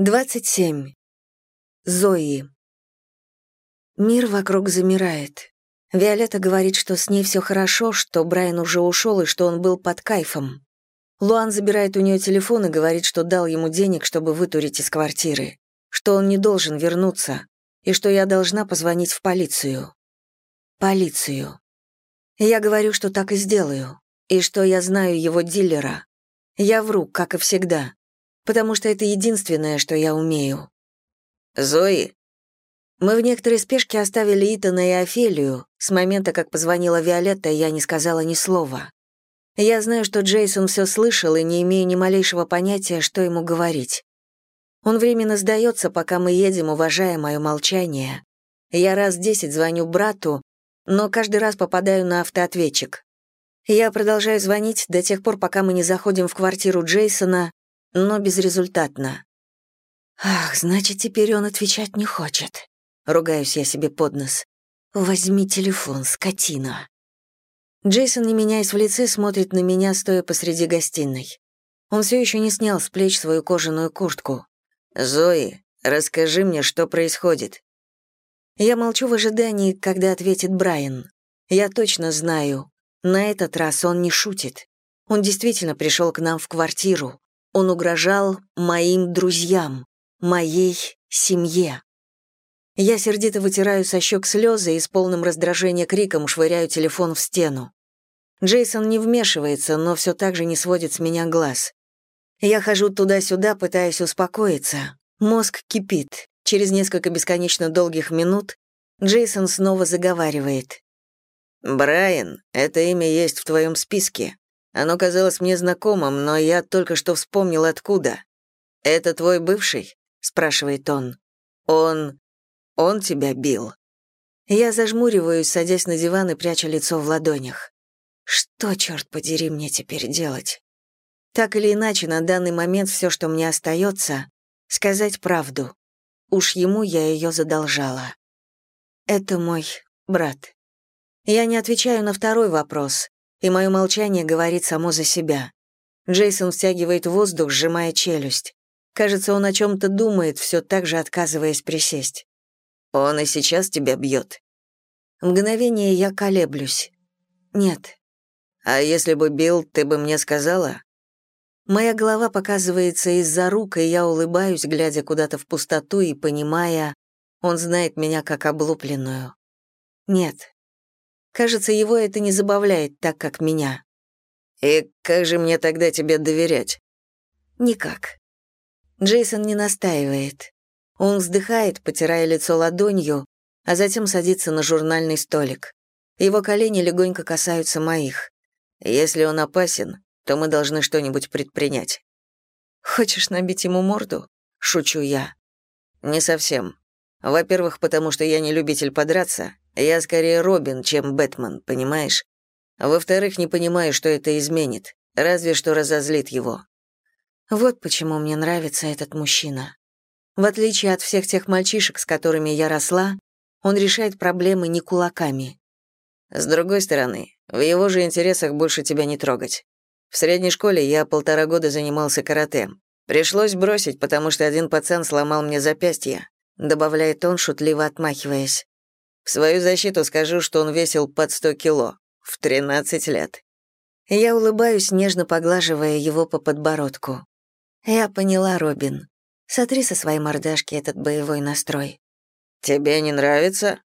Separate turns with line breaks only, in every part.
27. Зои. Мир вокруг замирает. Виолетта говорит, что с ней все хорошо, что Брайан уже ушел и что он был под кайфом. Луан забирает у нее телефон и говорит, что дал ему денег, чтобы вытурить из квартиры, что он не должен вернуться и что я должна позвонить в полицию. Полицию. Я говорю, что так и сделаю, и что я знаю его дилера. Я вру, как и всегда потому что это единственное, что я умею.
Зои.
Мы в некоторой спешке оставили Итана и Офелию. С момента, как позвонила Виолетта, я не сказала ни слова. Я знаю, что Джейсон все слышал и не имею ни малейшего понятия, что ему говорить. Он временно сдается, пока мы едем, уважая мое молчание. Я раз десять звоню брату, но каждый раз попадаю на автоответчик. Я продолжаю звонить до тех пор, пока мы не заходим в квартиру Джейсона, но безрезультатно. «Ах, значит, теперь он отвечать не хочет», — ругаюсь я себе под нос. «Возьми телефон, скотина». Джейсон, не меняясь в лице, смотрит на меня, стоя посреди гостиной. Он все еще не снял с плеч свою кожаную куртку.
«Зои, расскажи мне, что происходит».
Я молчу в ожидании, когда ответит Брайан. Я точно знаю, на этот раз он не шутит. Он действительно пришел к нам в квартиру. Он угрожал моим друзьям, моей семье. Я сердито вытираю со щек слезы и с полным раздражения криком швыряю телефон в стену. Джейсон не вмешивается, но все так же не сводит с меня глаз. Я хожу туда-сюда, пытаясь успокоиться. Мозг кипит. Через несколько бесконечно долгих минут Джейсон снова заговаривает.
«Брайан, это имя есть в твоем списке. Оно казалось мне знакомым, но я только что вспомнил откуда. «Это твой бывший?» — спрашивает он. «Он... он тебя бил?»
Я зажмуриваюсь, садясь на диван и пряча лицо в ладонях. Что, черт подери, мне теперь делать? Так или иначе, на данный момент все, что мне остается, сказать правду. Уж ему я ее задолжала. Это мой брат. Я не отвечаю на второй вопрос, и мое молчание говорит само за себя. Джейсон втягивает воздух, сжимая челюсть. Кажется, он о чем-то думает, все так же отказываясь присесть.
«Он и сейчас тебя бьет?»
Мгновение я колеблюсь. «Нет».
«А если бы бил, ты бы мне сказала?»
Моя голова показывается из-за рук, и я улыбаюсь, глядя куда-то в пустоту и понимая, он знает меня как облупленную. Нет, Кажется, его это не забавляет так, как меня.
«И как же мне тогда тебе доверять?»
«Никак». Джейсон не настаивает. Он вздыхает, потирая лицо ладонью, а затем садится на журнальный столик. Его колени легонько касаются моих.
«Если он опасен, то мы должны что-нибудь предпринять».
«Хочешь набить ему морду?» — шучу я.
«Не совсем. Во-первых, потому что я не любитель подраться, я скорее Робин, чем Бэтмен, понимаешь? Во-вторых, не понимаю, что это изменит, разве что разозлит его.
Вот почему мне нравится этот мужчина. В отличие от всех тех мальчишек, с которыми я росла, он решает проблемы не кулаками.
С другой стороны, в его же интересах больше тебя не трогать. В средней школе я полтора года занимался карате. Пришлось бросить, потому что один пацан сломал мне запястье, добавляет он, шутливо отмахиваясь. В свою защиту скажу, что он весил под 100 кило. В 13 лет.
Я улыбаюсь, нежно поглаживая его по подбородку. Я поняла, Робин. Сотри со своей мордашки этот боевой настрой.
«Тебе не нравится?»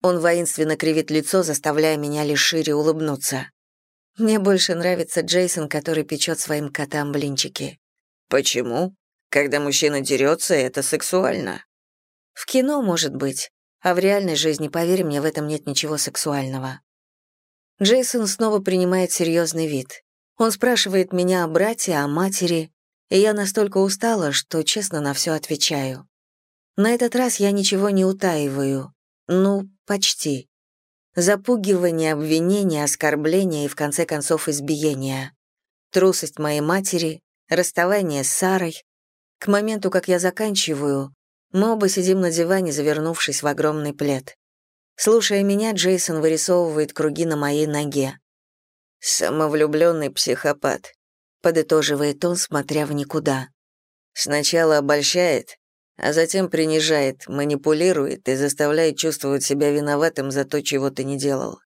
Он воинственно кривит лицо, заставляя меня лишь шире улыбнуться. Мне больше нравится Джейсон, который печет своим котам блинчики.
«Почему? Когда мужчина дерется, это сексуально».
В кино, может быть. А в реальной жизни, поверь мне, в этом нет ничего сексуального. Джейсон снова принимает серьезный вид. Он спрашивает меня о брате, о матери, и я настолько устала, что честно на все отвечаю. На этот раз я ничего не утаиваю. Ну, почти. Запугивание, обвинение, оскорбление и, в конце концов, избиение. Трусость моей матери, расставание с Сарой. К моменту, как я заканчиваю, мы оба сидим на диване, завернувшись в огромный плед. Слушая меня, Джейсон вырисовывает круги на моей ноге.
«Самовлюбленный психопат», —
подытоживает он, смотря в никуда.
Сначала обольщает, а затем принижает, манипулирует и заставляет чувствовать себя виноватым за то, чего ты не делал.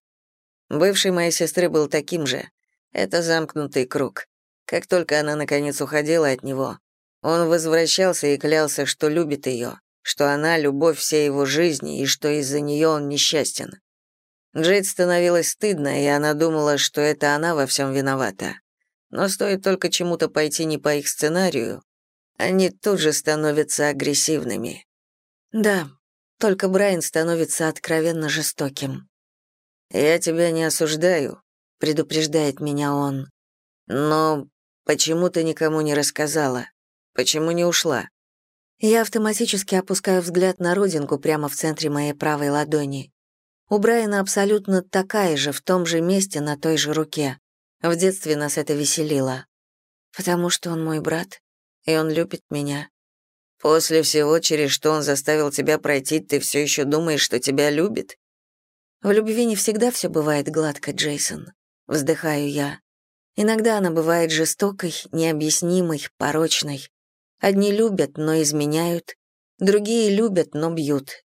Бывший моей сестры был таким же. Это замкнутый круг. Как только она, наконец, уходила от него, он возвращался и клялся, что любит ее, что она — любовь всей его жизни и что из-за нее он несчастен. Джейд становилось стыдно, и она думала, что это она во всем виновата. Но стоит только чему-то пойти не по их сценарию, они тут же становятся агрессивными.
Да, только Брайан становится откровенно жестоким.
«Я тебя не осуждаю», — предупреждает меня он. «Но почему ты никому не рассказала? Почему не ушла?»
Я автоматически опускаю взгляд на родинку прямо в центре моей правой ладони. У Брайана абсолютно такая же, в том же месте, на той же руке. В детстве нас это веселило. Потому что он мой брат, и он любит меня.
После всего, через что он заставил тебя пройти, ты все еще думаешь, что тебя любит?
В любви не всегда все бывает гладко, Джейсон. Вздыхаю я. Иногда она бывает жестокой, необъяснимой, порочной. Одни любят, но изменяют, другие любят, но бьют.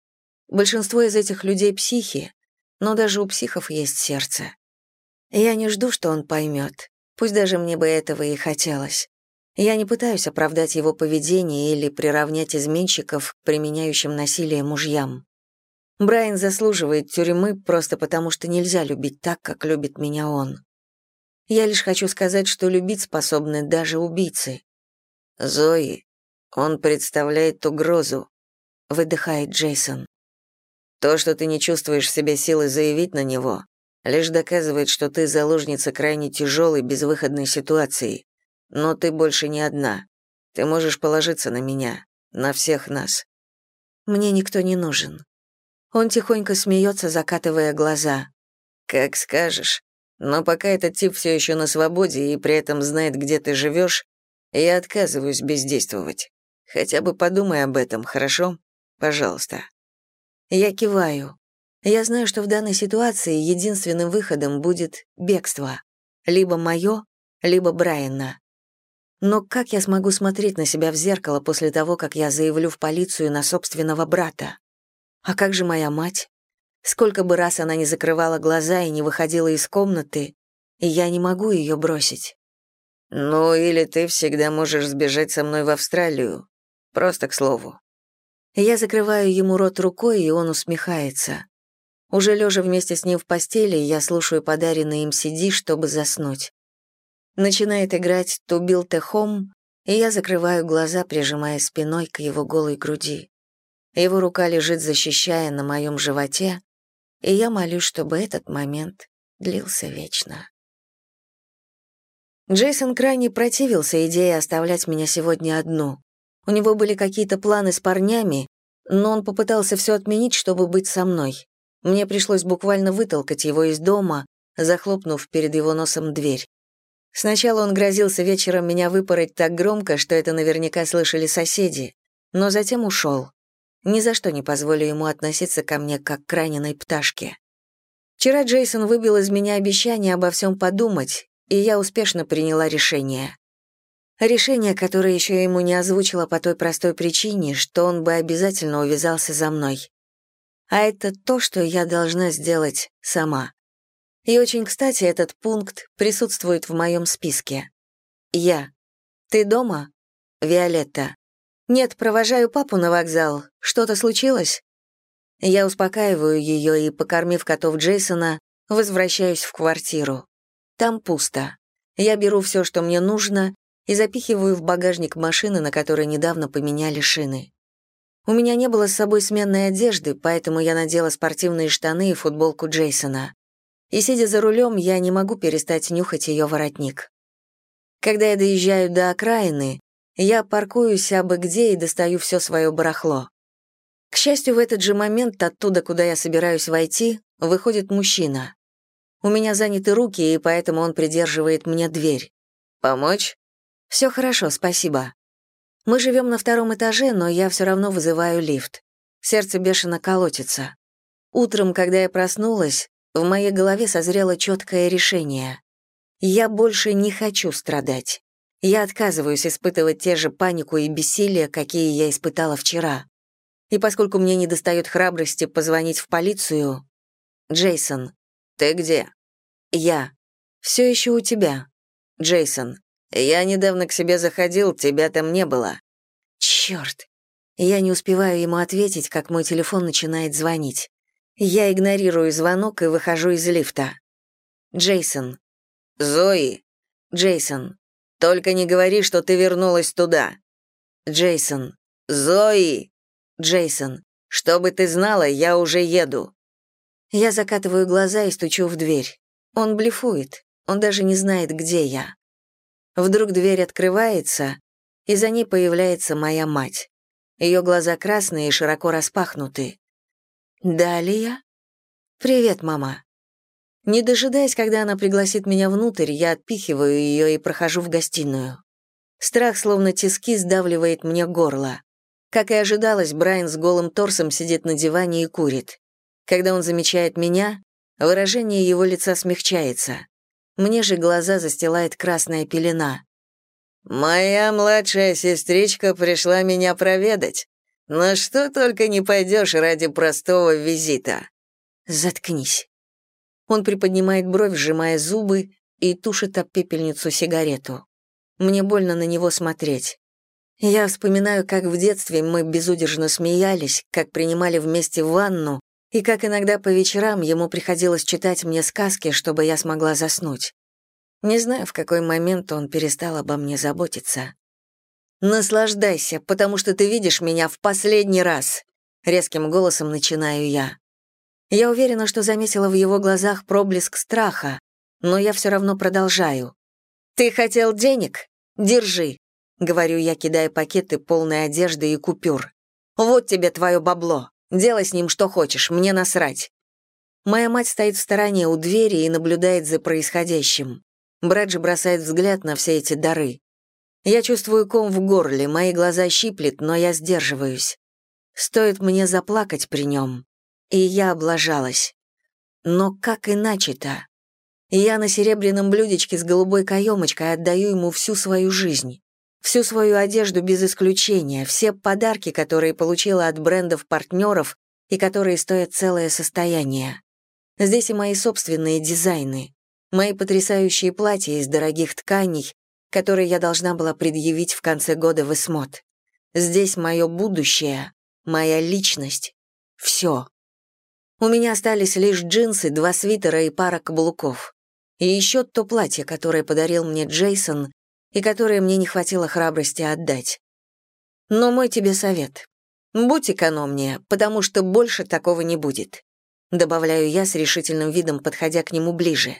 Большинство из этих людей психи, но даже у психов есть сердце. Я не жду, что он поймет, пусть даже мне бы этого и хотелось. Я не пытаюсь оправдать его поведение или приравнять изменщиков применяющим насилие мужьям. Брайан заслуживает тюрьмы просто потому, что нельзя любить так, как любит меня он. Я лишь хочу сказать, что любить способны даже убийцы.
«Зои, он представляет угрозу», — выдыхает Джейсон. «То, что ты не чувствуешь в себе силы заявить на него, лишь доказывает, что ты заложница крайне тяжелой, безвыходной ситуации. Но ты больше не одна. Ты можешь положиться на меня, на всех нас.
Мне никто не нужен. Он тихонько смеется, закатывая глаза.
Как скажешь. Но пока этот тип все еще на свободе и при этом знает, где ты живешь, я отказываюсь бездействовать. Хотя бы подумай об этом, хорошо? Пожалуйста.
Я киваю. Я знаю, что в данной ситуации единственным выходом будет бегство. Либо мое, либо Брайана. Но как я смогу смотреть на себя в зеркало после того, как я заявлю в полицию на собственного брата? А как же моя мать? Сколько бы раз она не закрывала глаза и не выходила из комнаты, я не могу ее бросить.
Ну, или ты всегда можешь сбежать со мной в Австралию. Просто к слову.
Я закрываю ему рот рукой, и он усмехается. Уже лежа вместе с ним в постели, я слушаю подаренный им CD, чтобы заснуть. Начинает играть «To build a home», и я закрываю глаза, прижимая спиной к его голой груди. Его рука лежит, защищая на моем животе, и я молюсь, чтобы этот момент длился вечно. Джейсон крайне противился идее оставлять меня сегодня одну. У него были какие-то планы с парнями, но он попытался все отменить, чтобы быть со мной. Мне пришлось буквально вытолкать его из дома, захлопнув перед его носом дверь. Сначала он грозился вечером меня выпороть так громко, что это наверняка слышали соседи, но затем ушел. Ни за что не позволю ему относиться ко мне как к раненой пташке. Вчера Джейсон выбил из меня обещание обо всем подумать, и я успешно приняла решение. Решение, которое еще ему не озвучила по той простой причине, что он бы обязательно увязался за мной. А это то, что я должна сделать сама. И очень кстати этот пункт присутствует в моем списке. Я. Ты дома? Виолетта. Нет, провожаю папу на вокзал. Что-то случилось? Я успокаиваю ее и, покормив котов Джейсона, возвращаюсь в квартиру. Там пусто. Я беру все, что мне нужно, и запихиваю в багажник машины, на которой недавно поменяли шины. У меня не было с собой сменной одежды, поэтому я надела спортивные штаны и футболку Джейсона и, сидя за рулем, я не могу перестать нюхать ее воротник. Когда я доезжаю до окраины, я паркуюсь абы где и достаю все свое барахло. К счастью, в этот же момент оттуда, куда я собираюсь войти, выходит мужчина. У меня заняты руки, и поэтому он придерживает мне дверь. «Помочь?» «Все хорошо, спасибо». Мы живем на втором этаже, но я все равно вызываю лифт. Сердце бешено колотится. Утром, когда я проснулась, в моей голове созрело четкое решение. Я больше не хочу страдать. Я отказываюсь испытывать те же панику и бессилие, какие я испытала вчера. И поскольку мне недостает храбрости позвонить в полицию... Джейсон.
Ты где?
Я. Все еще у тебя.
Джейсон. Я недавно к себе заходил, тебя там не было.
Черт. Я не успеваю ему ответить, как мой телефон начинает звонить. Я игнорирую звонок и выхожу из лифта. Джейсон.
Зои.
Джейсон.
Только не говори, что ты вернулась туда.
Джейсон.
Зои.
Джейсон.
Чтобы ты знала, я уже еду.
Я закатываю глаза и стучу в дверь. Он блефует. Он даже не знает, где я. Вдруг дверь открывается, и за ней появляется моя мать. Ее глаза красные и широко распахнуты. «Далия?» «Привет, мама». Не дожидаясь, когда она пригласит меня внутрь, я отпихиваю ее и прохожу в гостиную. Страх, словно тиски, сдавливает мне горло. Как и ожидалось, Брайан с голым торсом сидит на диване и курит. Когда он замечает меня, выражение его лица смягчается. Мне же глаза застилает красная пелена.
«Моя младшая сестричка пришла меня проведать. На что только не пойдешь ради простого визита».
«Заткнись». Он приподнимает бровь, сжимая зубы, и тушит об пепельницу сигарету. Мне больно на него смотреть. Я вспоминаю, как в детстве мы безудержно смеялись, как принимали вместе ванну, и как иногда по вечерам ему приходилось читать мне сказки, чтобы я смогла заснуть. Не знаю, в какой момент он перестал обо мне заботиться. «Наслаждайся, потому что ты видишь меня в последний раз», — резким голосом начинаю я. Я уверена, что заметила в его глазах проблеск страха, но я все равно продолжаю. «Ты хотел денег? Держи», — говорю я, кидая пакеты полной одежды и купюр. «Вот тебе твое бабло. Делай с ним что хочешь, мне насрать». Моя мать стоит в стороне у двери и наблюдает за происходящим. Брэджи бросает взгляд на все эти дары. Я чувствую ком в горле, мои глаза щиплет, но я сдерживаюсь. Стоит мне заплакать при нем. И я облажалась. Но как иначе-то? Я на серебряном блюдечке с голубой каемочкой отдаю ему всю свою жизнь. Всю свою одежду без исключения, все подарки, которые получила от брендов-партнеров и которые стоят целое состояние. Здесь и мои собственные дизайны мои потрясающие платья из дорогих тканей, которые я должна была предъявить в конце года в Эсмот. Здесь мое будущее, моя личность, все. У меня остались лишь джинсы, два свитера и пара каблуков. И еще то платье, которое подарил мне Джейсон и которое мне не хватило храбрости отдать. Но мой тебе совет. Будь экономнее, потому что больше такого не будет. Добавляю я с решительным видом, подходя к нему ближе.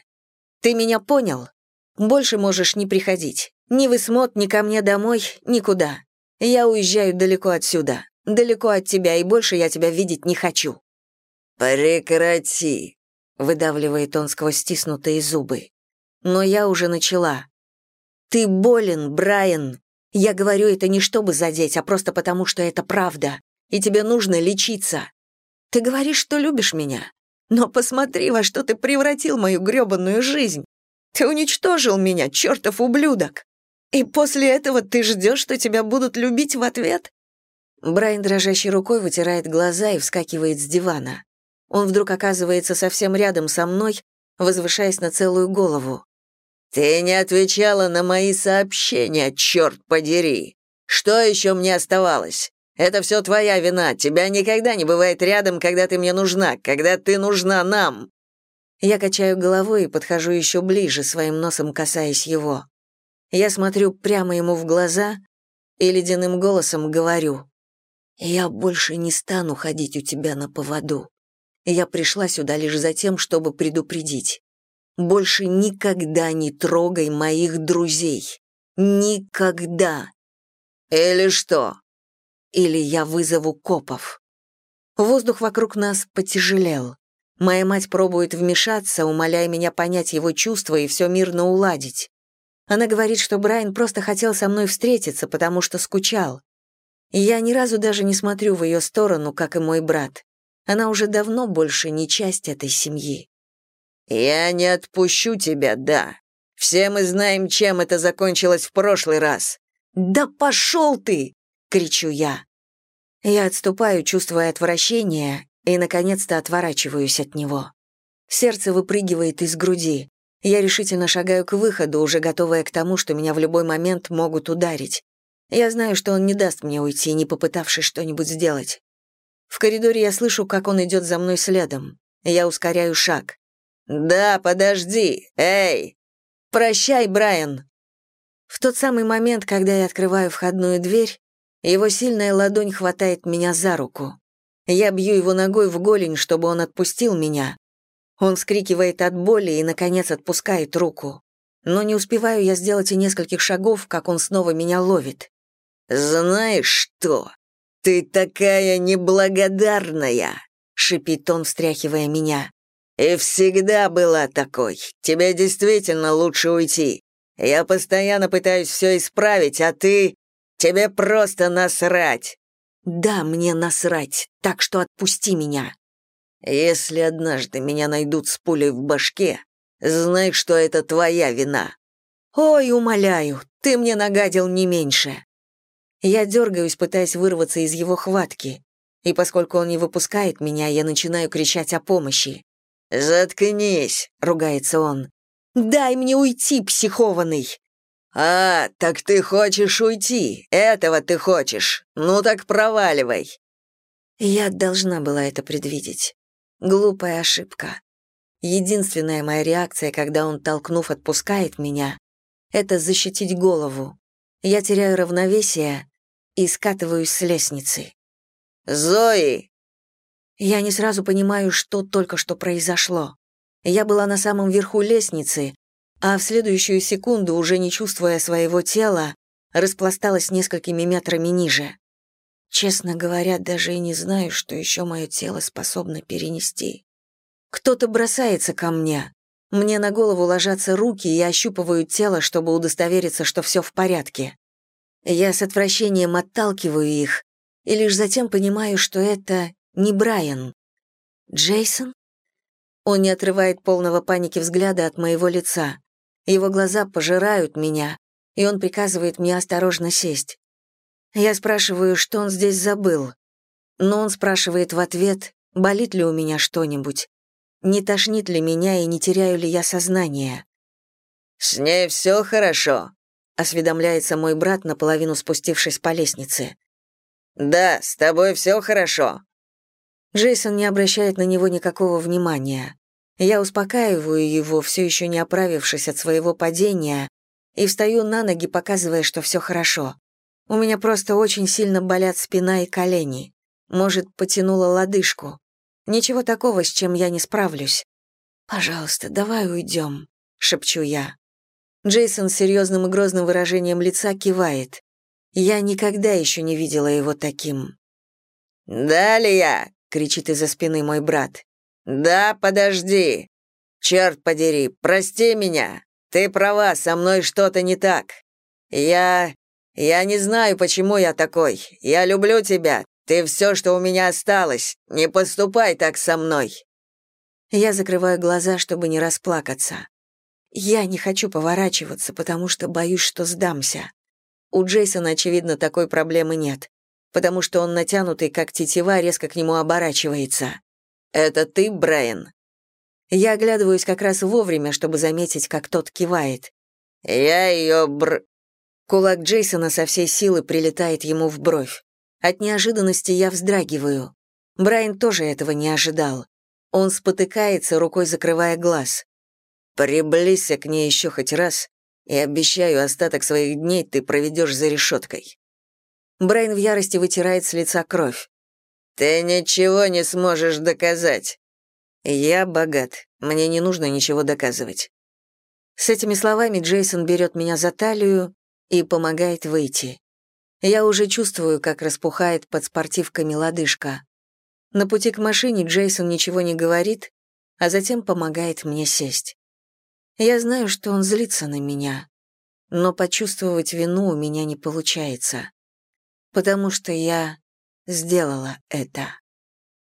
Ты меня понял? Больше можешь не приходить. Ни в Исмот, ни ко мне домой, никуда. Я уезжаю далеко отсюда. Далеко от тебя, и больше я тебя видеть не хочу».
«Прекрати», —
выдавливает он сквозь стиснутые зубы. Но я уже начала. «Ты болен, Брайан. Я говорю это не чтобы задеть, а просто потому, что это правда. И тебе нужно лечиться. Ты говоришь, что любишь меня. Но посмотри, во что ты превратил мою грёбаную жизнь. Ты уничтожил меня, чертов ублюдок. И после этого ты ждешь, что тебя будут любить в ответ?» Брайан дрожащей рукой вытирает глаза и вскакивает с дивана. Он вдруг оказывается совсем рядом со мной, возвышаясь на целую голову.
«Ты не отвечала на мои сообщения, черт подери! Что еще мне оставалось? Это все твоя вина. Тебя никогда не бывает рядом, когда ты мне нужна, когда ты нужна нам».
Я качаю головой и подхожу еще ближе, своим носом касаясь его. Я смотрю прямо ему в глаза и ледяным голосом говорю. «Я больше не стану ходить у тебя на поводу. Я пришла сюда лишь за тем, чтобы предупредить. Больше никогда не трогай моих друзей. Никогда!»
«Или что?»
или я вызову копов. Воздух вокруг нас потяжелел. Моя мать пробует вмешаться, умоляя меня понять его чувства и все мирно уладить. Она говорит, что Брайан просто хотел со мной встретиться, потому что скучал. я ни разу даже не смотрю в ее сторону, как и мой брат. Она уже давно больше не часть этой семьи.
«Я не отпущу тебя, да. Все мы знаем, чем это закончилось в прошлый раз».
«Да пошел ты!» — кричу я. Я отступаю, чувствуя отвращение, и, наконец-то, отворачиваюсь от него. Сердце выпрыгивает из груди. Я решительно шагаю к выходу, уже готовая к тому, что меня в любой момент могут ударить. Я знаю, что он не даст мне уйти, не попытавшись что-нибудь сделать. В коридоре я слышу, как он идет за мной следом. Я ускоряю шаг. «Да, подожди! Эй!» «Прощай, Брайан!» В тот самый момент, когда я открываю входную дверь, его сильная ладонь хватает меня за руку. Я бью его ногой в голень, чтобы он отпустил меня. Он скрикивает от боли и, наконец, отпускает руку. Но не успеваю я сделать и нескольких шагов, как он снова меня ловит.
«Знаешь что? Ты такая неблагодарная!» — шипит он, встряхивая меня. «И всегда была такой. Тебе действительно лучше уйти. Я постоянно пытаюсь все исправить, а ты... Тебе просто насрать!»
«Да, мне насрать, так что отпусти меня».
«Если однажды меня найдут с пулей в башке, знай, что это твоя вина».
«Ой, умоляю, ты мне нагадил не меньше». Я дергаюсь, пытаясь вырваться из его хватки, и поскольку он не выпускает меня, я начинаю кричать о помощи.
«Заткнись», — ругается он.
«Дай мне уйти, психованный!»
«А, так ты хочешь уйти, этого ты хочешь. Ну так проваливай».
Я должна была это предвидеть. Глупая ошибка. Единственная моя реакция, когда он, толкнув, отпускает меня, это защитить голову. Я теряю равновесие и скатываюсь с лестницы.
«Зои!»
Я не сразу понимаю, что только что произошло. Я была на самом верху лестницы, а в следующую секунду, уже не чувствуя своего тела, распласталась несколькими метрами ниже. Честно говоря, даже и не знаю, что еще мое тело способно перенести. Кто-то бросается ко мне. Мне на голову ложатся руки и ощупывают тело, чтобы удостовериться, что все в порядке. Я с отвращением отталкиваю их, и лишь затем понимаю, что это не Брайан. Джейсон? Он не отрывает полного паники взгляда от моего лица. Его глаза пожирают меня, и он приказывает мне осторожно сесть. Я спрашиваю, что он здесь забыл. Но он спрашивает в ответ, болит ли у меня что-нибудь, не тошнит ли меня и не теряю ли я сознание.
«С ней все хорошо», —
осведомляется мой брат, наполовину спустившись по лестнице.
«Да, с тобой все хорошо».
Джейсон не обращает на него никакого внимания. Я успокаиваю его, все еще не оправившись от своего падения, и встаю на ноги, показывая, что все хорошо. У меня просто очень сильно болят спина и колени. Может, потянула лодыжку. Ничего такого, с чем я не справлюсь. «Пожалуйста, давай уйдем», — шепчу я. Джейсон с серьезным и грозным выражением лица кивает. Я никогда еще не видела его таким.
«Далее!» — кричит из-за спины мой брат. «Да, подожди. Черт подери, прости меня. Ты права, со мной что-то не так. Я... я не знаю, почему я такой. Я люблю тебя. Ты все, что у меня осталось. Не поступай так со мной».
Я закрываю глаза, чтобы не расплакаться. Я не хочу поворачиваться, потому что боюсь, что сдамся. У Джейсона, очевидно, такой проблемы нет, потому что он натянутый, как тетива, резко к нему оборачивается.
«Это ты, Брайан?»
Я оглядываюсь как раз вовремя, чтобы заметить, как тот кивает.
«Я ее бр...»
Кулак Джейсона со всей силы прилетает ему в бровь. От неожиданности я вздрагиваю. Брайан тоже этого не ожидал. Он спотыкается, рукой закрывая глаз.
«Приблизься к ней еще хоть раз, и обещаю, остаток своих дней ты проведешь за решеткой».
Брайан в ярости вытирает с лица кровь.
«Ты ничего не сможешь доказать».
«Я богат, мне не нужно ничего доказывать». С этими словами Джейсон берет меня за талию и помогает выйти. Я уже чувствую, как распухает под спортивками лодыжка. На пути к машине Джейсон ничего не говорит, а затем помогает мне сесть. Я знаю, что он злится на меня, но почувствовать вину у меня не получается, потому что я сделала это.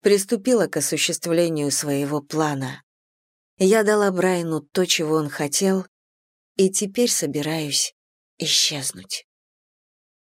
Приступила к осуществлению своего плана. Я дала Брайану то, чего он хотел, и теперь собираюсь исчезнуть.